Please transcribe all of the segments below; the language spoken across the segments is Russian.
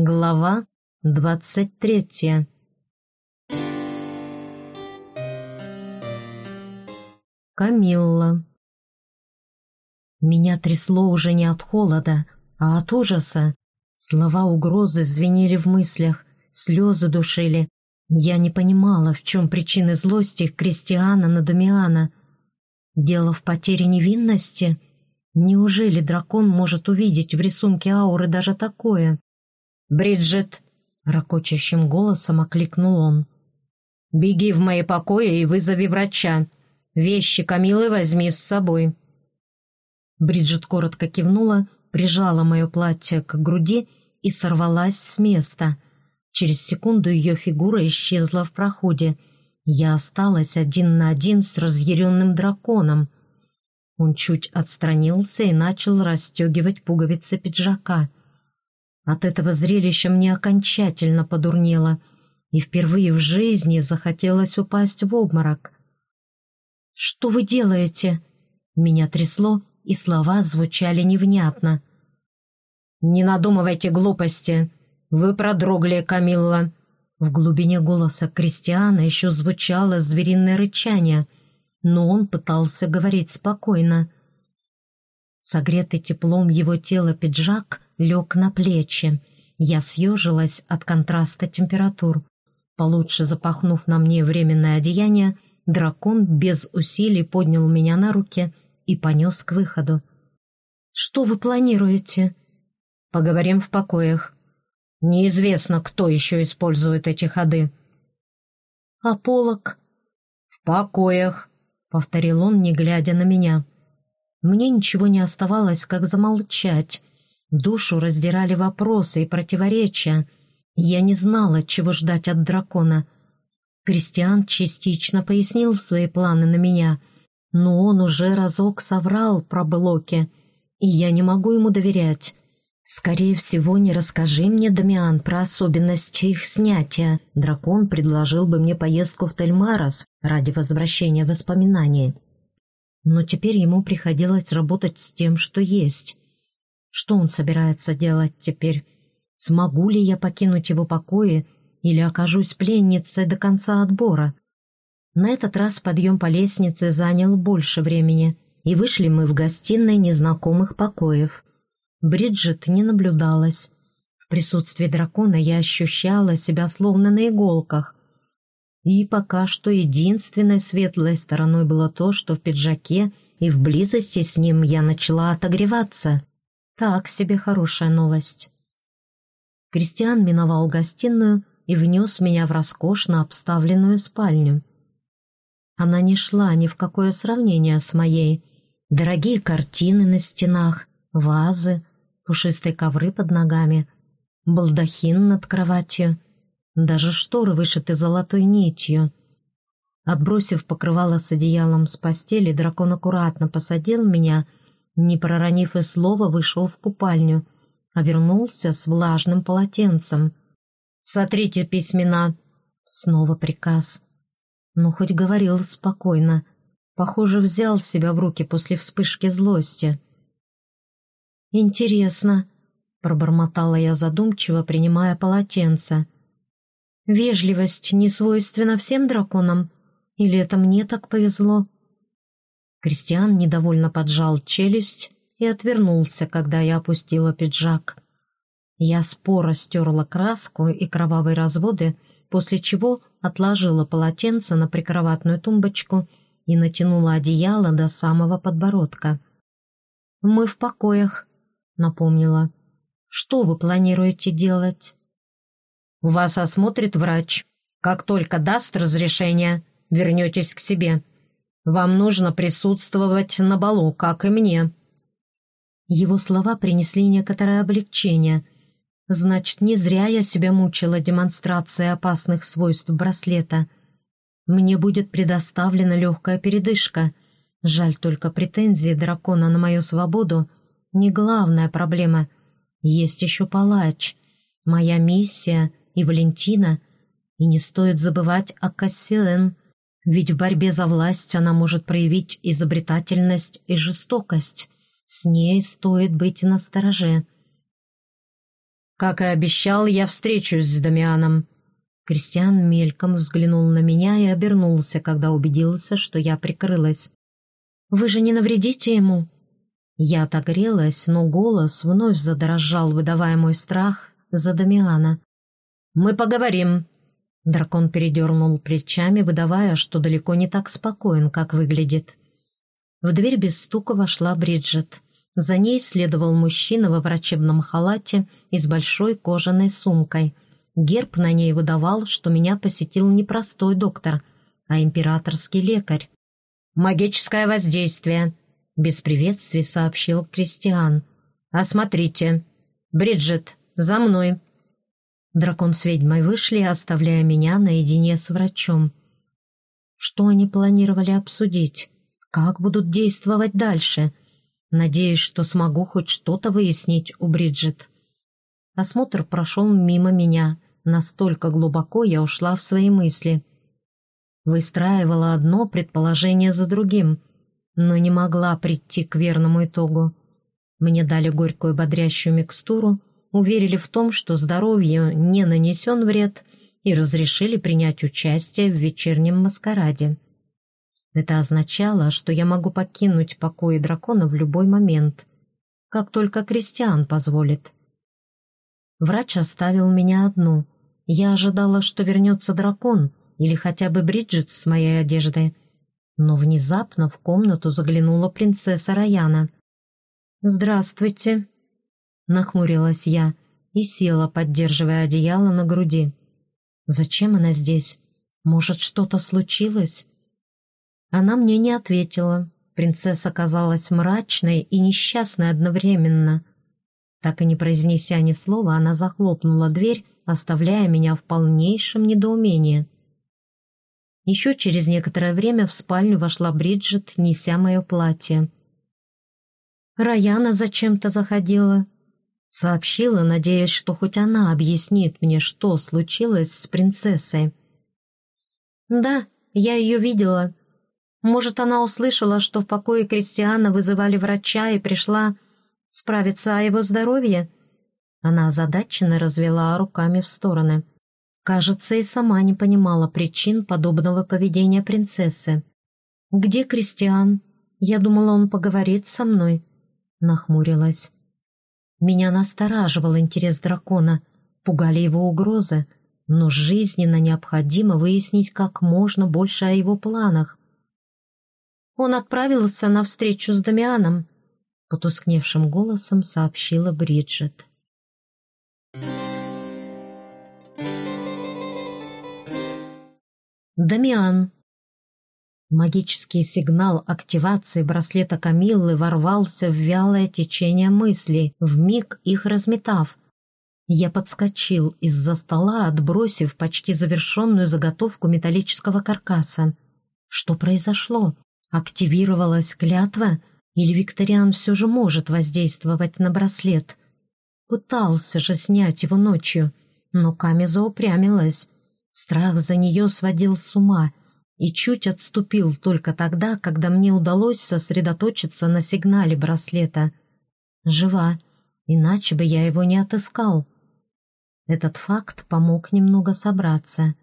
Глава двадцать третья Камилла Меня трясло уже не от холода, а от ужаса. Слова угрозы звенели в мыслях, слезы душили. Я не понимала, в чем причины злости Кристиана на Дамиана. Дело в потере невинности? Неужели дракон может увидеть в рисунке ауры даже такое? «Бриджит!» — ракочащим голосом окликнул он. «Беги в мои покои и вызови врача. Вещи Камилы возьми с собой». Бриджит коротко кивнула, прижала мое платье к груди и сорвалась с места. Через секунду ее фигура исчезла в проходе. Я осталась один на один с разъяренным драконом. Он чуть отстранился и начал расстегивать пуговицы пиджака. От этого зрелища мне окончательно подурнело, и впервые в жизни захотелось упасть в обморок. «Что вы делаете?» Меня трясло, и слова звучали невнятно. «Не надумывайте глупости. Вы продрогли, Камилла». В глубине голоса Кристиана еще звучало звериное рычание, но он пытался говорить спокойно. Согретый теплом его тела пиджак лег на плечи. Я съежилась от контраста температур. Получше запахнув на мне временное одеяние, Дракон без усилий поднял меня на руки и понес к выходу. «Что вы планируете?» «Поговорим в покоях. Неизвестно, кто еще использует эти ходы». «А полок?» «В покоях», — повторил он, не глядя на меня. Мне ничего не оставалось, как замолчать. Душу раздирали вопросы и противоречия. Я не знала, чего ждать от дракона — Кристиан частично пояснил свои планы на меня, но он уже разок соврал про блоки, и я не могу ему доверять. Скорее всего, не расскажи мне, Дамиан, про особенности их снятия. Дракон предложил бы мне поездку в Тельмарос ради возвращения воспоминаний. Но теперь ему приходилось работать с тем, что есть. Что он собирается делать теперь? Смогу ли я покинуть его покои или окажусь пленницей до конца отбора. На этот раз подъем по лестнице занял больше времени, и вышли мы в гостиной незнакомых покоев. Бриджит не наблюдалась. В присутствии дракона я ощущала себя словно на иголках. И пока что единственной светлой стороной было то, что в пиджаке и в близости с ним я начала отогреваться. Так себе хорошая новость. Кристиан миновал гостиную, и внес меня в роскошно обставленную спальню. Она не шла ни в какое сравнение с моей. Дорогие картины на стенах, вазы, пушистые ковры под ногами, балдахин над кроватью, даже шторы вышиты золотой нитью. Отбросив покрывало с одеялом с постели, дракон аккуратно посадил меня, не проронив и слова, вышел в купальню, а вернулся с влажным полотенцем — «Сотрите письмена!» Снова приказ. Ну, хоть говорил спокойно. Похоже, взял себя в руки после вспышки злости. «Интересно», — пробормотала я задумчиво, принимая полотенце. «Вежливость не свойственна всем драконам? Или это мне так повезло?» Кристиан недовольно поджал челюсть и отвернулся, когда я опустила пиджак. Я споро стерла краску и кровавые разводы, после чего отложила полотенце на прикроватную тумбочку и натянула одеяло до самого подбородка. «Мы в покоях», — напомнила. «Что вы планируете делать?» «Вас осмотрит врач. Как только даст разрешение, вернетесь к себе. Вам нужно присутствовать на балу, как и мне». Его слова принесли некоторое облегчение — Значит, не зря я себя мучила демонстрацией опасных свойств браслета. Мне будет предоставлена легкая передышка. Жаль только претензии дракона на мою свободу не главная проблема. Есть еще палач, моя миссия и Валентина. И не стоит забывать о Кассиэн, ведь в борьбе за власть она может проявить изобретательность и жестокость. С ней стоит быть настороже. Как и обещал, я встречусь с Дамианом». Кристиан мельком взглянул на меня и обернулся, когда убедился, что я прикрылась. «Вы же не навредите ему?» Я отогрелась, но голос вновь задрожал, выдавая мой страх за Дамиана. «Мы поговорим». Дракон передернул плечами, выдавая, что далеко не так спокоен, как выглядит. В дверь без стука вошла Бриджит. За ней следовал мужчина во врачебном халате и с большой кожаной сумкой. Герб на ней выдавал, что меня посетил не простой доктор, а императорский лекарь. «Магическое воздействие», — без приветствий сообщил Кристиан. «Осмотрите. Бриджит, за мной». Дракон с ведьмой вышли, оставляя меня наедине с врачом. Что они планировали обсудить? Как будут действовать дальше? Надеюсь, что смогу хоть что-то выяснить у Бриджит. Осмотр прошел мимо меня. Настолько глубоко я ушла в свои мысли. Выстраивала одно предположение за другим, но не могла прийти к верному итогу. Мне дали горькую бодрящую микстуру, уверили в том, что здоровью не нанесен вред, и разрешили принять участие в вечернем маскараде. Это означало, что я могу покинуть покои дракона в любой момент, как только Кристиан позволит. Врач оставил меня одну. Я ожидала, что вернется дракон или хотя бы Бриджит с моей одеждой. Но внезапно в комнату заглянула принцесса Раяна. «Здравствуйте», — нахмурилась я и села, поддерживая одеяло на груди. «Зачем она здесь? Может, что-то случилось?» Она мне не ответила. Принцесса казалась мрачной и несчастной одновременно. Так и не произнеся ни слова, она захлопнула дверь, оставляя меня в полнейшем недоумении. Еще через некоторое время в спальню вошла Бриджит, неся мое платье. «Раяна зачем-то заходила», — сообщила, надеясь, что хоть она объяснит мне, что случилось с принцессой. «Да, я ее видела», может, она услышала, что в покое Кристиана вызывали врача и пришла справиться о его здоровье? Она озадаченно развела руками в стороны. Кажется, и сама не понимала причин подобного поведения принцессы. «Где Кристиан? Я думала, он поговорит со мной», — нахмурилась. Меня настораживал интерес дракона, пугали его угрозы, но жизненно необходимо выяснить как можно больше о его планах. Он отправился на встречу с Дамианом», — потускневшим голосом сообщила Бриджит. Дамиан. Магический сигнал активации браслета Камиллы ворвался в вялое течение мыслей, вмиг их разметав. Я подскочил из-за стола, отбросив почти завершенную заготовку металлического каркаса. Что произошло? Активировалась клятва, или Викториан все же может воздействовать на браслет? Пытался же снять его ночью, но Камеза упрямилась. Страх за нее сводил с ума и чуть отступил только тогда, когда мне удалось сосредоточиться на сигнале браслета. Жива, иначе бы я его не отыскал. Этот факт помог немного собраться.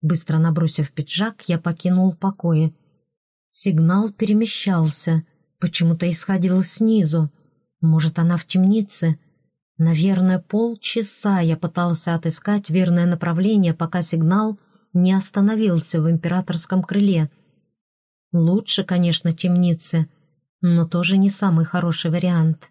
Быстро набросив пиджак, я покинул покои Сигнал перемещался, почему-то исходил снизу. Может, она в темнице? Наверное, полчаса я пытался отыскать верное направление, пока сигнал не остановился в императорском крыле. Лучше, конечно, темницы, но тоже не самый хороший вариант.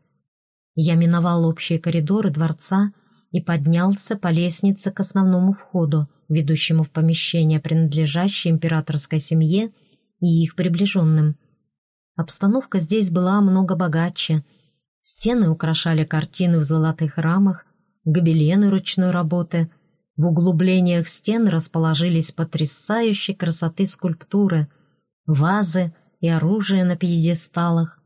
Я миновал общие коридоры дворца и поднялся по лестнице к основному входу, ведущему в помещение, принадлежащее императорской семье и их приближенным. Обстановка здесь была много богаче. Стены украшали картины в золотых рамах, гобелены ручной работы. В углублениях стен расположились потрясающей красоты скульптуры, вазы и оружие на пьедесталах.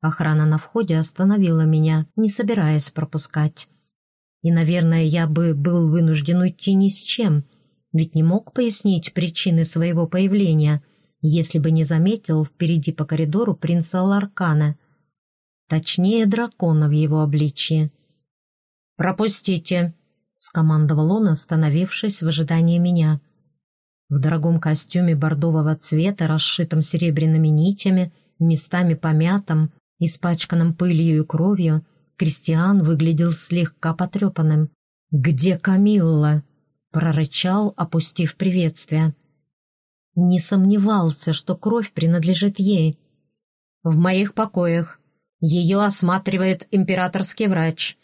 Охрана на входе остановила меня, не собираясь пропускать. И, наверное, я бы был вынужден уйти ни с чем, ведь не мог пояснить причины своего появления — если бы не заметил впереди по коридору принца Ларкана, точнее дракона в его обличье. «Пропустите», — скомандовал он, остановившись в ожидании меня. В дорогом костюме бордового цвета, расшитом серебряными нитями, местами помятом, испачканным пылью и кровью, Кристиан выглядел слегка потрепанным. «Где Камилла?» — прорычал, опустив приветствие. Не сомневался, что кровь принадлежит ей. «В моих покоях. Ее осматривает императорский врач.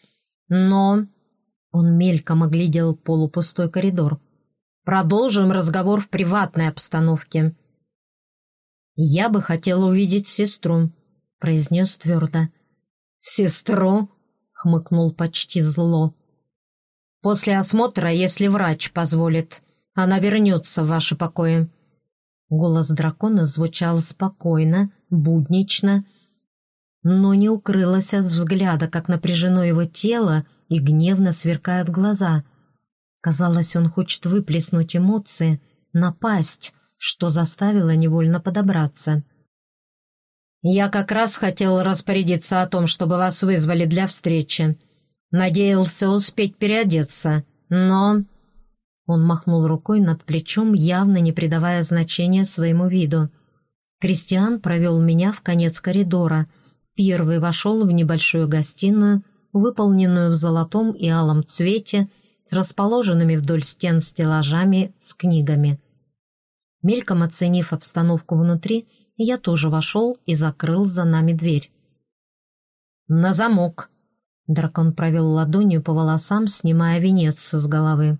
Но...» Он мельком оглядел полупустой коридор. Продолжим разговор в приватной обстановке». «Я бы хотел увидеть сестру», — произнес твердо. «Сестру?» — хмыкнул почти зло. «После осмотра, если врач позволит, она вернется в ваши покои». Голос дракона звучал спокойно, буднично, но не укрылось от взгляда, как напряжено его тело и гневно сверкают глаза — Казалось, он хочет выплеснуть эмоции, напасть, что заставило невольно подобраться. «Я как раз хотел распорядиться о том, чтобы вас вызвали для встречи. Надеялся успеть переодеться, но...» Он махнул рукой над плечом, явно не придавая значения своему виду. Кристиан провел меня в конец коридора. Первый вошел в небольшую гостиную, выполненную в золотом и алом цвете, расположенными вдоль стен стеллажами с книгами. Мельком оценив обстановку внутри, я тоже вошел и закрыл за нами дверь. «На замок!» Дракон провел ладонью по волосам, снимая венец с головы.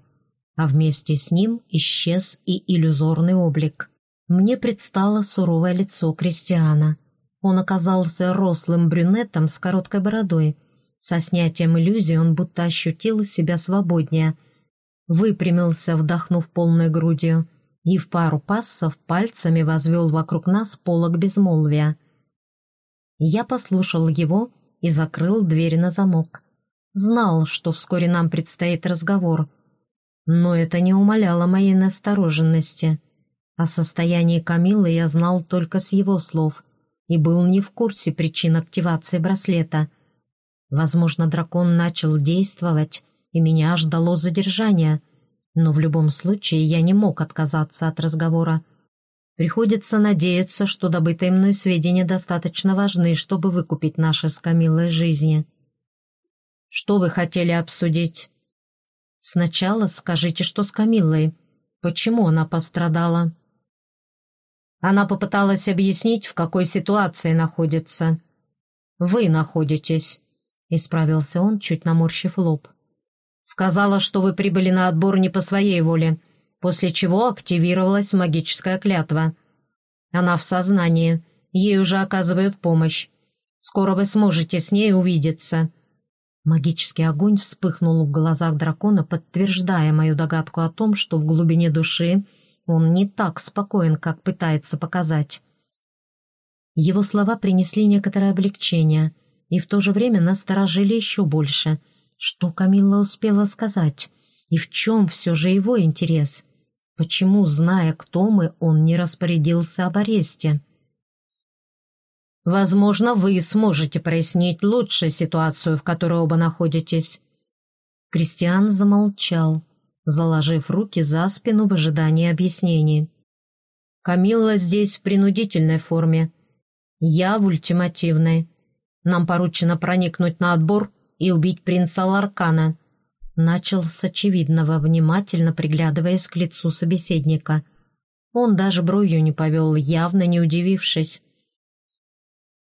А вместе с ним исчез и иллюзорный облик. Мне предстало суровое лицо Кристиана. Он оказался рослым брюнетом с короткой бородой, со снятием иллюзии он будто ощутил себя свободнее, выпрямился, вдохнув полной грудью, и в пару пассов пальцами возвел вокруг нас полок безмолвия. Я послушал его и закрыл дверь на замок. Знал, что вскоре нам предстоит разговор, но это не умаляло моей настороженности. О состоянии Камилы я знал только с его слов и был не в курсе причин активации браслета — Возможно, дракон начал действовать, и меня ждало задержание, но в любом случае я не мог отказаться от разговора. Приходится надеяться, что добытые мной сведения достаточно важны, чтобы выкупить наши с Камилой жизни. Что вы хотели обсудить? Сначала скажите, что с Камиллой. Почему она пострадала? Она попыталась объяснить, в какой ситуации находится. Вы находитесь. Исправился он, чуть наморщив лоб. «Сказала, что вы прибыли на отбор не по своей воле, после чего активировалась магическая клятва. Она в сознании, ей уже оказывают помощь. Скоро вы сможете с ней увидеться». Магический огонь вспыхнул в глазах дракона, подтверждая мою догадку о том, что в глубине души он не так спокоен, как пытается показать. Его слова принесли некоторое облегчение — и в то же время насторожили еще больше. Что Камилла успела сказать? И в чем все же его интерес? Почему, зная, кто мы, он не распорядился об аресте? «Возможно, вы сможете прояснить лучше ситуацию, в которой оба находитесь». Кристиан замолчал, заложив руки за спину в ожидании объяснений. «Камилла здесь в принудительной форме. Я в ультимативной. Нам поручено проникнуть на отбор и убить принца Ларкана». Начал с очевидного, внимательно приглядываясь к лицу собеседника. Он даже бровью не повел, явно не удивившись.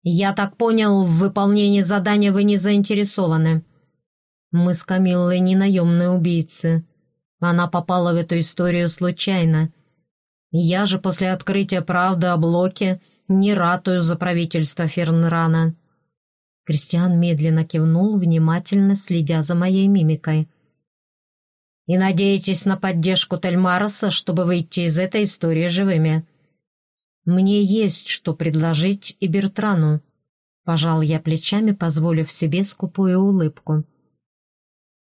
«Я так понял, в выполнении задания вы не заинтересованы. Мы с Камиллой не наемные убийцы. Она попала в эту историю случайно. Я же после открытия правды о Блоке не ратую за правительство Фернрана». Кристиан медленно кивнул, внимательно следя за моей мимикой. «И надеетесь на поддержку Тельмароса, чтобы выйти из этой истории живыми?» «Мне есть что предложить и Бертрану», — пожал я плечами, позволив себе скупую улыбку.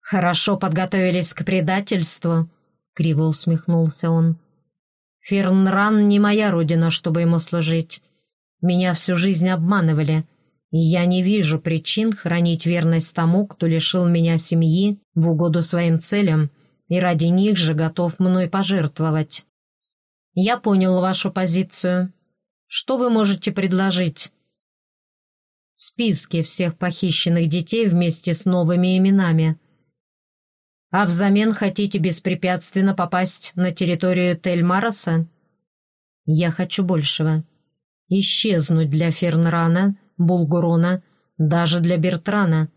«Хорошо подготовились к предательству», — криво усмехнулся он. «Фернран не моя родина, чтобы ему служить. Меня всю жизнь обманывали» и я не вижу причин хранить верность тому, кто лишил меня семьи в угоду своим целям и ради них же готов мной пожертвовать. Я понял вашу позицию. Что вы можете предложить? Списки всех похищенных детей вместе с новыми именами. А взамен хотите беспрепятственно попасть на территорию Тель-Мароса? Я хочу большего. Исчезнуть для Фернрана, Булгурона, даже для Бертрана.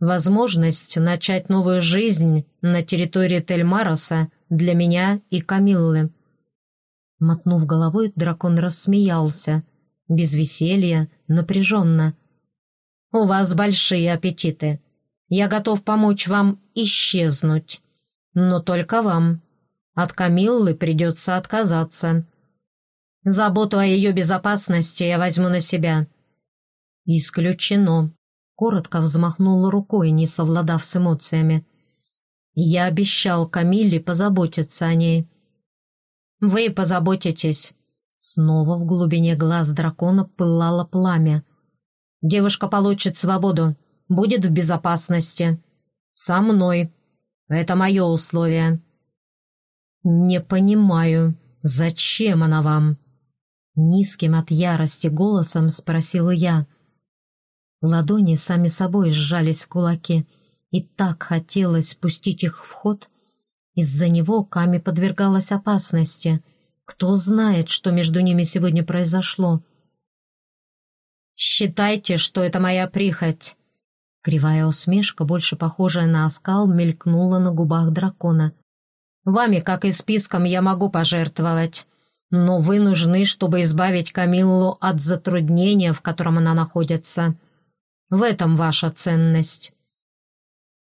Возможность начать новую жизнь на территории Тель-Мароса для меня и Камиллы. Мотнув головой, дракон рассмеялся. Без веселья, напряженно. «У вас большие аппетиты. Я готов помочь вам исчезнуть. Но только вам. От Камиллы придется отказаться. Заботу о ее безопасности я возьму на себя». «Исключено», — коротко взмахнула рукой, не совладав с эмоциями. «Я обещал Камилле позаботиться о ней». «Вы позаботитесь». Снова в глубине глаз дракона пылало пламя. «Девушка получит свободу, будет в безопасности. Со мной. Это мое условие». «Не понимаю, зачем она вам?» Низким от ярости голосом спросила я. Ладони сами собой сжались в кулаки, и так хотелось спустить их в ход, из-за него Ками подвергалась опасности. Кто знает, что между ними сегодня произошло? «Считайте, что это моя прихоть!» Кривая усмешка, больше похожая на оскал, мелькнула на губах дракона. «Вами, как и списком, я могу пожертвовать, но вы нужны, чтобы избавить Камиллу от затруднения, в котором она находится. В этом ваша ценность,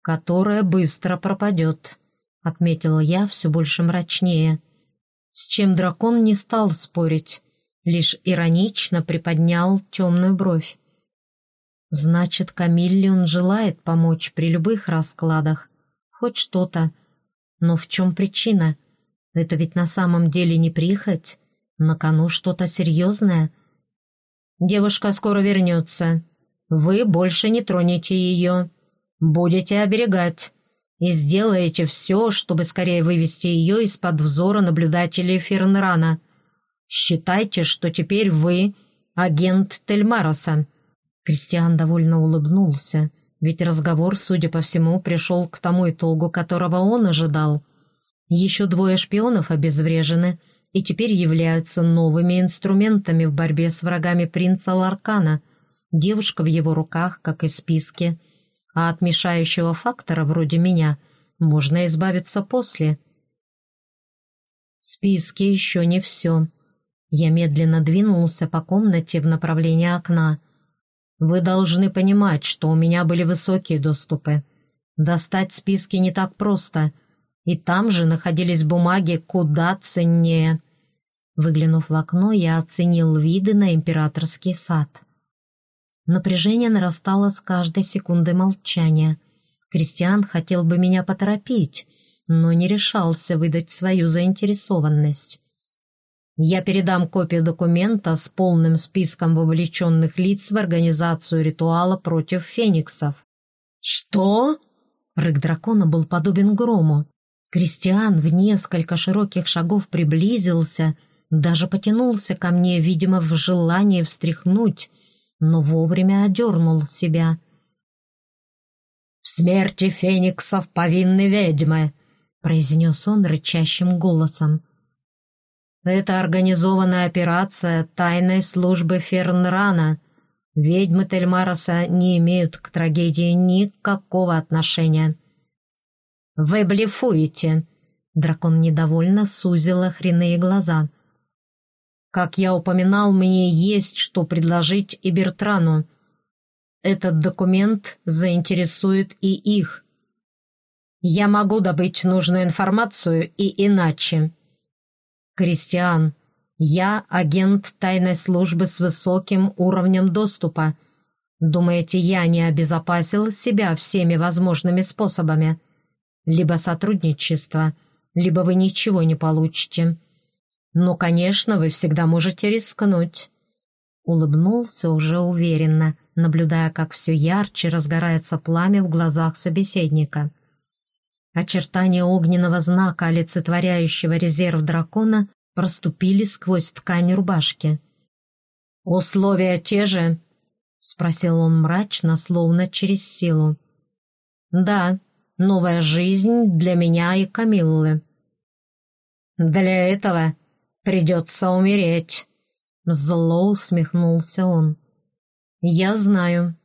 которая быстро пропадет». — отметила я все больше мрачнее. С чем дракон не стал спорить, лишь иронично приподнял темную бровь. Значит, Камилле он желает помочь при любых раскладах, хоть что-то. Но в чем причина? Это ведь на самом деле не прихоть, на кону что-то серьезное. Девушка скоро вернется. Вы больше не тронете ее. Будете оберегать и сделаете все, чтобы скорее вывести ее из-под взора наблюдателей Фернрана. Считайте, что теперь вы агент Тельмароса». Кристиан довольно улыбнулся, ведь разговор, судя по всему, пришел к тому итогу, которого он ожидал. Еще двое шпионов обезврежены и теперь являются новыми инструментами в борьбе с врагами принца Ларкана. Девушка в его руках, как и списки – а от мешающего фактора вроде меня можно избавиться после. Списки еще не все. Я медленно двинулся по комнате в направлении окна. Вы должны понимать, что у меня были высокие доступы. Достать списки не так просто, и там же находились бумаги куда ценнее. Выглянув в окно, я оценил виды на императорский сад. Напряжение нарастало с каждой секундой молчания. Кристиан хотел бы меня поторопить, но не решался выдать свою заинтересованность. «Я передам копию документа с полным списком вовлеченных лиц в организацию ритуала против фениксов». «Что?» Рык дракона был подобен грому. Кристиан в несколько широких шагов приблизился, даже потянулся ко мне, видимо, в желании встряхнуть, но вовремя одернул себя. «В смерти фениксов повинны ведьмы», — произнес он рычащим голосом. «Это организованная операция тайной службы Фернрана. Ведьмы Тельмароса не имеют к трагедии никакого отношения». «Вы блефуете!» Дракон недовольно сузил охренные глаза — как я упоминал, мне есть что предложить и Бертрану. Этот документ заинтересует и их. Я могу добыть нужную информацию и иначе. Кристиан, я агент тайной службы с высоким уровнем доступа. Думаете, я не обезопасил себя всеми возможными способами? Либо сотрудничество, либо вы ничего не получите. Но, конечно, вы всегда можете рискнуть. Улыбнулся уже уверенно, наблюдая, как все ярче разгорается пламя в глазах собеседника. Очертания огненного знака, олицетворяющего резерв дракона, проступили сквозь ткань рубашки. «Условия те же?» — спросил он мрачно, словно через силу. «Да, новая жизнь для меня и Камиллы». «Для этого придется умереть», — зло усмехнулся он. «Я знаю»,